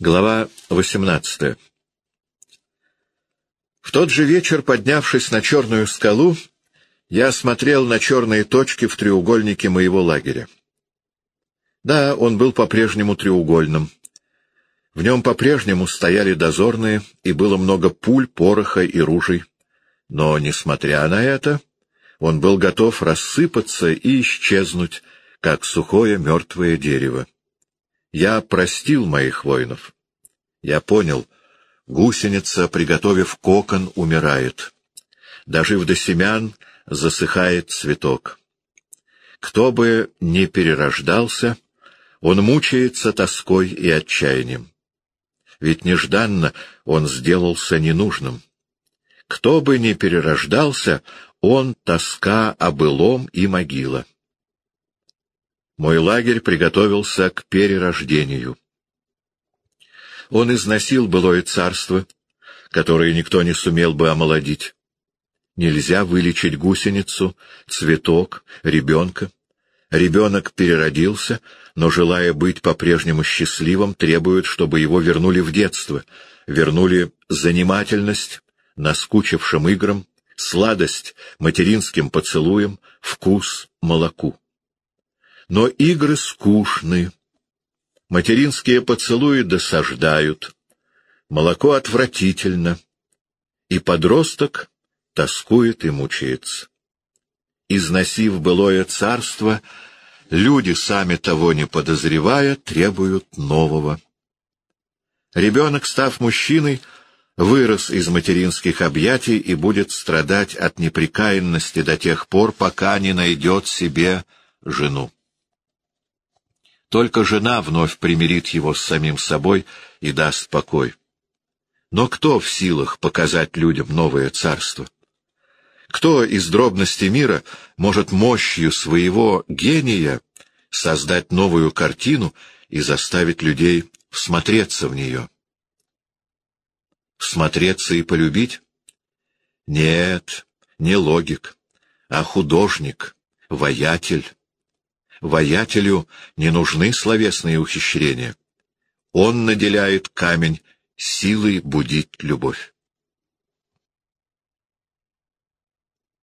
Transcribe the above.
Глава 18 В тот же вечер, поднявшись на черную скалу, я смотрел на черные точки в треугольнике моего лагеря. Да, он был по-прежнему треугольным. В нем по-прежнему стояли дозорные, и было много пуль, пороха и ружей. Но, несмотря на это, он был готов рассыпаться и исчезнуть, как сухое мертвое дерево. Я простил моих воинов. Я понял, гусеница, приготовив кокон, умирает. Дожив до семян, засыхает цветок. Кто бы ни перерождался, он мучается тоской и отчаянием. Ведь нежданно он сделался ненужным. Кто бы ни перерождался, он — тоска о былом и могила. Мой лагерь приготовился к перерождению. Он износил былое царство, которое никто не сумел бы омолодить. Нельзя вылечить гусеницу, цветок, ребенка. Ребенок переродился, но, желая быть по-прежнему счастливым, требует, чтобы его вернули в детство, вернули занимательность наскучившим играм, сладость материнским поцелуем, вкус молоку. Но игры скучны. Материнские поцелуи досаждают. Молоко отвратительно. И подросток тоскует и мучается. Износив былое царство, люди, сами того не подозревая, требуют нового. Ребенок, став мужчиной, вырос из материнских объятий и будет страдать от неприкаянности до тех пор, пока не найдет себе жену. Только жена вновь примирит его с самим собой и даст покой. Но кто в силах показать людям новое царство? Кто из дробности мира может мощью своего гения создать новую картину и заставить людей всмотреться в нее? Всмотреться и полюбить? Нет, не логик, а художник, воятель. Воятелю не нужны словесные ухищрения. Он наделяет камень силой будить любовь.